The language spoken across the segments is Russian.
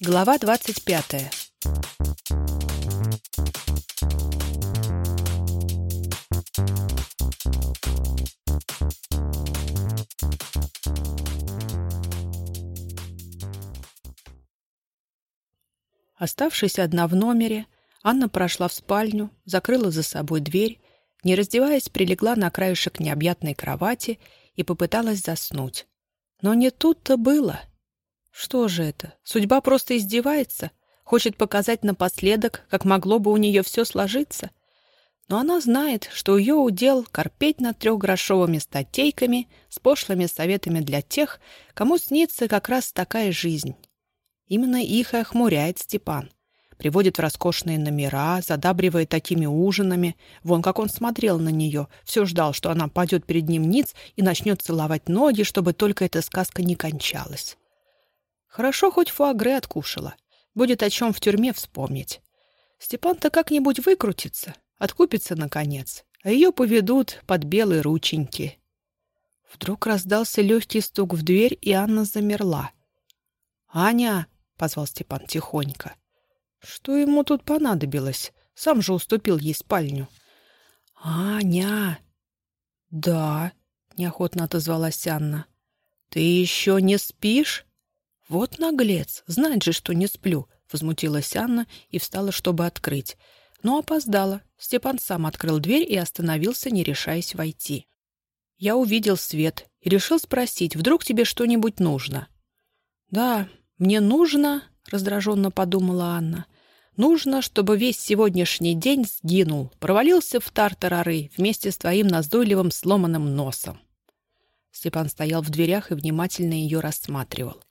Глава 25. Оставшись одна в номере, Анна прошла в спальню, закрыла за собой дверь, не раздеваясь, прилегла на краешек необъятной кровати и попыталась заснуть. Но не тут-то было. Что же это? Судьба просто издевается? Хочет показать напоследок, как могло бы у нее все сложиться? Но она знает, что ее удел корпеть над трехгрошовыми статейками с пошлыми советами для тех, кому снится как раз такая жизнь. Именно их и охмуряет Степан. Приводит в роскошные номера, задабривает такими ужинами. Вон как он смотрел на нее, все ждал, что она падет перед ним ниц и начнет целовать ноги, чтобы только эта сказка не кончалась. Хорошо хоть фуагре откушала. Будет о чем в тюрьме вспомнить. Степан-то как-нибудь выкрутится, откупится, наконец, а ее поведут под белые рученьки. Вдруг раздался легкий стук в дверь, и Анна замерла. «Аня!» — позвал Степан тихонько. Что ему тут понадобилось? Сам же уступил ей спальню. «Аня!» «Да», — неохотно отозвалась Анна. «Ты еще не спишь?» «Вот наглец! Знает же, что не сплю!» — возмутилась Анна и встала, чтобы открыть. Но опоздала. Степан сам открыл дверь и остановился, не решаясь войти. Я увидел свет и решил спросить, вдруг тебе что-нибудь нужно? «Да, мне нужно», — раздраженно подумала Анна. «Нужно, чтобы весь сегодняшний день сгинул, провалился в тартарары вместе с твоим назойливым сломанным носом». Степан стоял в дверях и внимательно ее рассматривал.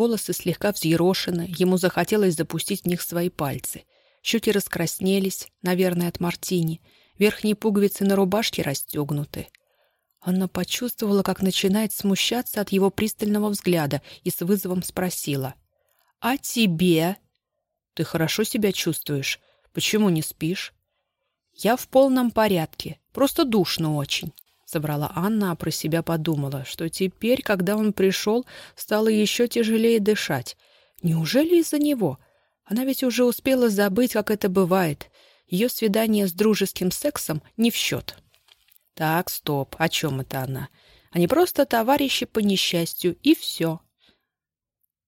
Волосы слегка взъерошены, ему захотелось запустить в них свои пальцы. Щеки раскраснелись, наверное, от мартини. Верхние пуговицы на рубашке расстегнуты. Она почувствовала, как начинает смущаться от его пристального взгляда и с вызовом спросила. «А тебе?» «Ты хорошо себя чувствуешь? Почему не спишь?» «Я в полном порядке. Просто душно очень», — собрала Анна, а про себя подумала, что теперь, когда он пришел, стало еще тяжелее дышать. Неужели из-за него? Она ведь уже успела забыть, как это бывает. Ее свидание с дружеским сексом не в счет. Так, стоп, о чем это она? Они просто товарищи по несчастью, и все.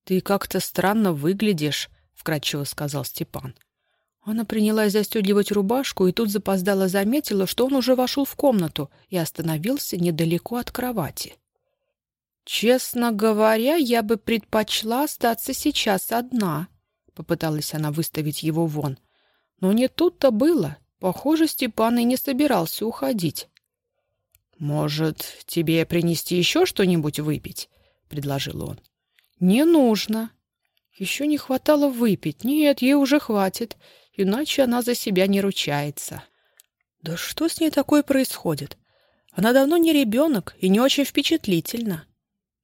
«Ты как-то странно выглядишь», — вкратчиво сказал Степан. Она принялась застегивать рубашку и тут запоздала заметила, что он уже вошел в комнату и остановился недалеко от кровати. «Честно говоря, я бы предпочла остаться сейчас одна», — попыталась она выставить его вон. Но не тут-то было. Похоже, Степан и не собирался уходить. «Может, тебе принести еще что-нибудь выпить?» — предложил он. «Не нужно. Еще не хватало выпить. Нет, ей уже хватит, иначе она за себя не ручается». «Да что с ней такое происходит? Она давно не ребенок и не очень впечатлительна.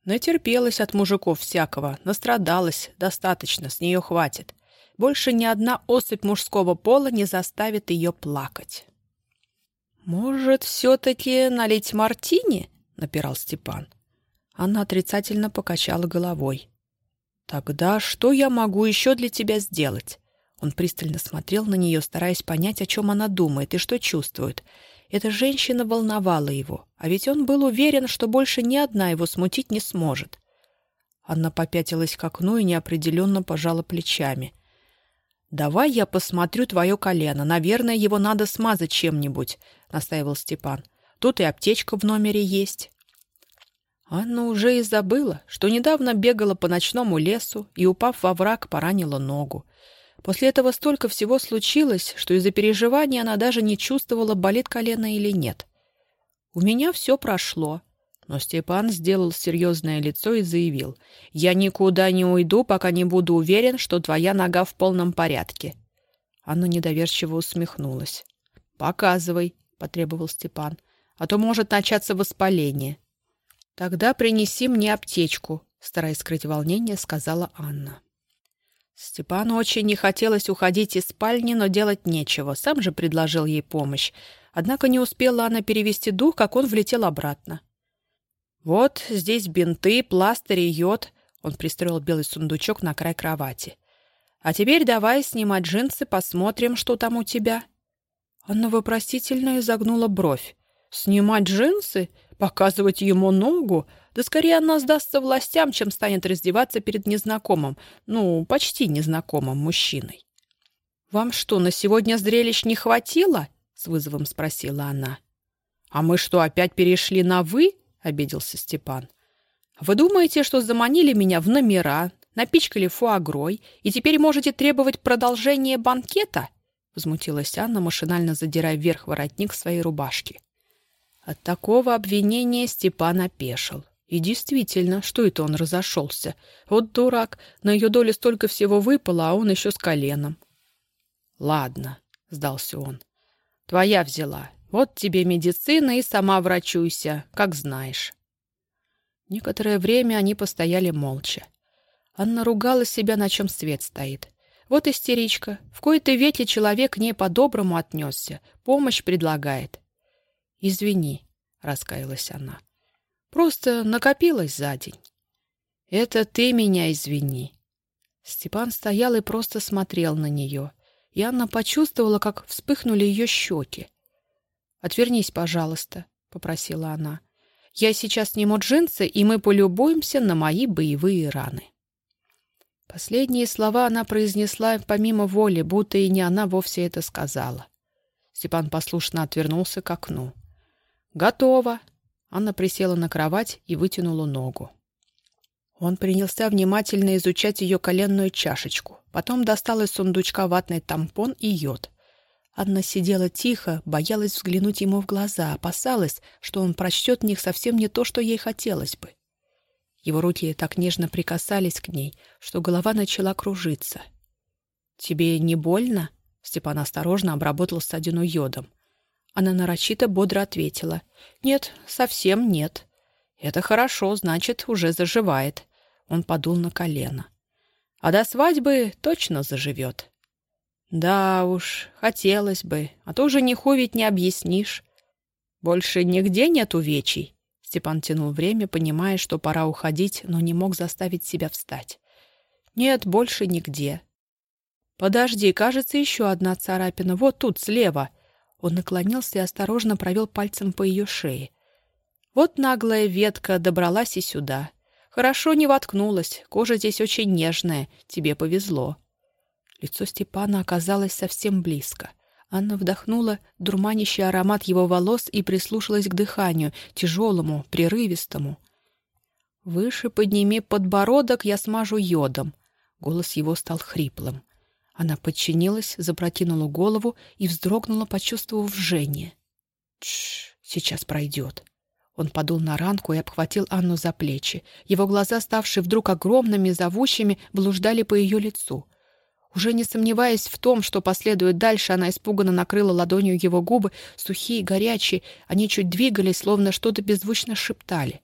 Натерпелась от мужиков всякого, настрадалась, достаточно, с нее хватит. Больше ни одна особь мужского пола не заставит ее плакать». «Может, все-таки налить мартини?» — напирал Степан. Она отрицательно покачала головой. «Тогда что я могу еще для тебя сделать?» Он пристально смотрел на нее, стараясь понять, о чем она думает и что чувствует. Эта женщина волновала его, а ведь он был уверен, что больше ни одна его смутить не сможет. Она попятилась к окну и неопределенно пожала плечами. «Давай я посмотрю твое колено. Наверное, его надо смазать чем-нибудь», — настаивал Степан. «Тут и аптечка в номере есть». Анна уже и забыла, что недавно бегала по ночному лесу и, упав во враг, поранила ногу. После этого столько всего случилось, что из-за переживаний она даже не чувствовала, болит колено или нет. «У меня все прошло», но Степан сделал серьезное лицо и заявил. «Я никуда не уйду, пока не буду уверен, что твоя нога в полном порядке». Анна недоверчиво усмехнулась. «Показывай», — потребовал Степан, «а то может начаться воспаление». «Тогда принеси мне аптечку», — стараясь скрыть волнение, сказала Анна. Степану очень не хотелось уходить из спальни, но делать нечего. Сам же предложил ей помощь. Однако не успела она перевести дух, как он влетел обратно. «Вот здесь бинты, пластыри, йод». Он пристроил белый сундучок на край кровати. А теперь давай снимать джинсы, посмотрим, что там у тебя». Анна вопросительно изогнула бровь. «Снимать джинсы? Показывать ему ногу? Да скорее она сдастся властям, чем станет раздеваться перед незнакомым, ну, почти незнакомым мужчиной». «Вам что, на сегодня зрелищ не хватило?» — с вызовом спросила она. «А мы что, опять перешли на «вы»?» — обиделся Степан. «Вы думаете, что заманили меня в номера, напичкали фуагрой, и теперь можете требовать продолжения банкета?» Возмутилась Анна, машинально задирая вверх воротник своей рубашки. От такого обвинения Степан опешил. И действительно, что это он разошелся? Вот дурак, на ее долю столько всего выпало, а он еще с коленом. «Ладно», — сдался он, — «твоя взяла. Вот тебе медицина и сама врачуйся, как знаешь». Некоторое время они постояли молча. Анна ругала себя, на чем свет стоит. Вот истеричка. В кои-то веке человек к ней по-доброму отнесся, помощь предлагает. «Извини», — раскаялась она. «Просто накопилось за день». «Это ты меня извини». Степан стоял и просто смотрел на нее, и Анна почувствовала, как вспыхнули ее щеки. «Отвернись, пожалуйста», — попросила она. «Я сейчас сниму джинсы, и мы полюбуемся на мои боевые раны». Последние слова она произнесла помимо воли, будто и не она вовсе это сказала. Степан послушно отвернулся к окну. «Готово!» Анна присела на кровать и вытянула ногу. Он принялся внимательно изучать ее коленную чашечку. Потом достал из сундучка ватный тампон и йод. Анна сидела тихо, боялась взглянуть ему в глаза, опасалась, что он прочтет в них совсем не то, что ей хотелось бы. Его руки так нежно прикасались к ней, что голова начала кружиться. «Тебе не больно?» Степан осторожно обработал ссадину йодом. Она нарочито бодро ответила. «Нет, совсем нет». «Это хорошо, значит, уже заживает». Он подул на колено. «А до свадьбы точно заживет». «Да уж, хотелось бы, а то жениху ведь не объяснишь. Больше нигде нет увечий?» Степан тянул время, понимая, что пора уходить, но не мог заставить себя встать. «Нет, больше нигде». «Подожди, кажется, еще одна царапина. Вот тут, слева». Он наклонился и осторожно провел пальцем по ее шее. Вот наглая ветка добралась и сюда. Хорошо не воткнулась, кожа здесь очень нежная, тебе повезло. Лицо Степана оказалось совсем близко. Анна вдохнула дурманящий аромат его волос и прислушалась к дыханию, тяжелому, прерывистому. «Выше подними подбородок, я смажу йодом». Голос его стал хриплым. Она подчинилась, запрокинула голову и вздрогнула, почувствовав жжение. «Тш, сейчас пройдет». Он подул на ранку и обхватил Анну за плечи. Его глаза, ставшие вдруг огромными, зовущими, блуждали по ее лицу — уже не сомневаясь в том, что последует дальше, она испуганно накрыла ладонью его губы, сухие, горячие. Они чуть двигались, словно что-то беззвучно шептали.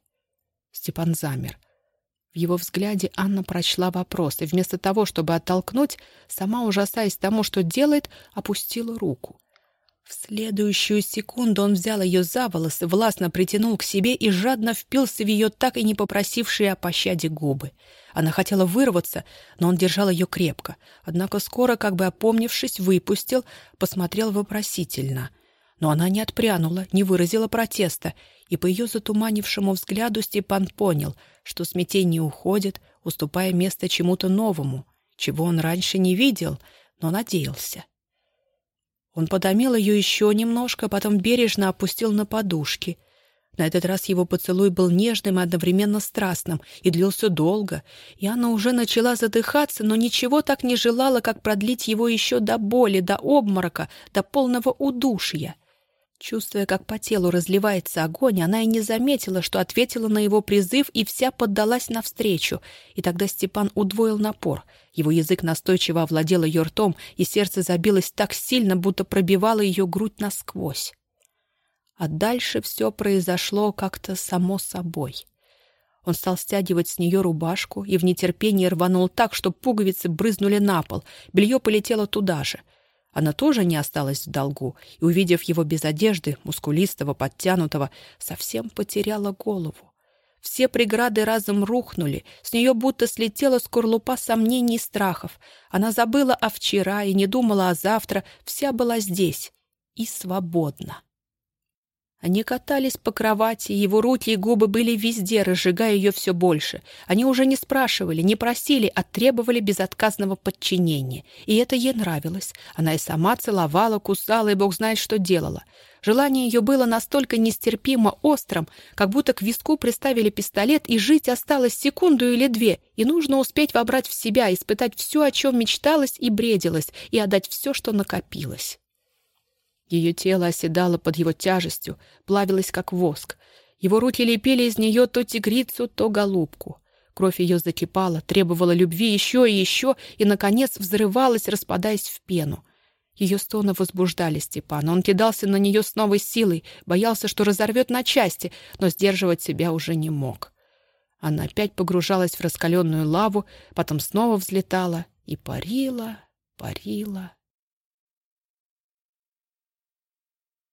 Степан замер. В его взгляде Анна прочла вопрос, и вместо того, чтобы оттолкнуть, сама, ужасаясь тому, что делает, опустила руку. В следующую секунду он взял ее за волосы, властно притянул к себе и жадно впился в ее так и не попросившие о пощаде губы. Она хотела вырваться, но он держал ее крепко, однако скоро, как бы опомнившись, выпустил, посмотрел вопросительно. Но она не отпрянула, не выразила протеста, и по ее затуманившему взгляду Степан понял, что смятение уходит, уступая место чему-то новому, чего он раньше не видел, но надеялся. Он подомил ее еще немножко, потом бережно опустил на подушки. На этот раз его поцелуй был нежным и одновременно страстным, и длился долго, и она уже начала задыхаться, но ничего так не желала, как продлить его еще до боли, до обморока, до полного удушья. Чувствуя, как по телу разливается огонь, она и не заметила, что ответила на его призыв и вся поддалась навстречу. И тогда Степан удвоил напор. Его язык настойчиво овладел ее ртом, и сердце забилось так сильно, будто пробивало ее грудь насквозь. А дальше все произошло как-то само собой. Он стал стягивать с нее рубашку и в нетерпении рванул так, что пуговицы брызнули на пол, белье полетело туда же — она тоже не осталась в долгу и, увидев его без одежды, мускулистого, подтянутого, совсем потеряла голову. Все преграды разом рухнули, с нее будто слетела скорлупа сомнений и страхов. Она забыла о вчера и не думала о завтра, вся была здесь и свободна. Они катались по кровати, его руки и губы были везде, разжигая ее все больше. Они уже не спрашивали, не просили, а требовали безотказного подчинения. И это ей нравилось. Она и сама целовала, кусала, и бог знает, что делала. Желание ее было настолько нестерпимо острым, как будто к виску приставили пистолет, и жить осталось секунду или две, и нужно успеть вобрать в себя, испытать все, о чем мечталось и бредилось, и отдать все, что накопилось. Ее тело оседало под его тяжестью, плавилось как воск. Его руки лепили из нее то тигрицу, то голубку. Кровь ее закипала, требовала любви еще и еще, и, наконец, взрывалась, распадаясь в пену. Ее стоны возбуждали Степана. Он кидался на нее с новой силой, боялся, что разорвет на части, но сдерживать себя уже не мог. Она опять погружалась в раскаленную лаву, потом снова взлетала и парила, парила,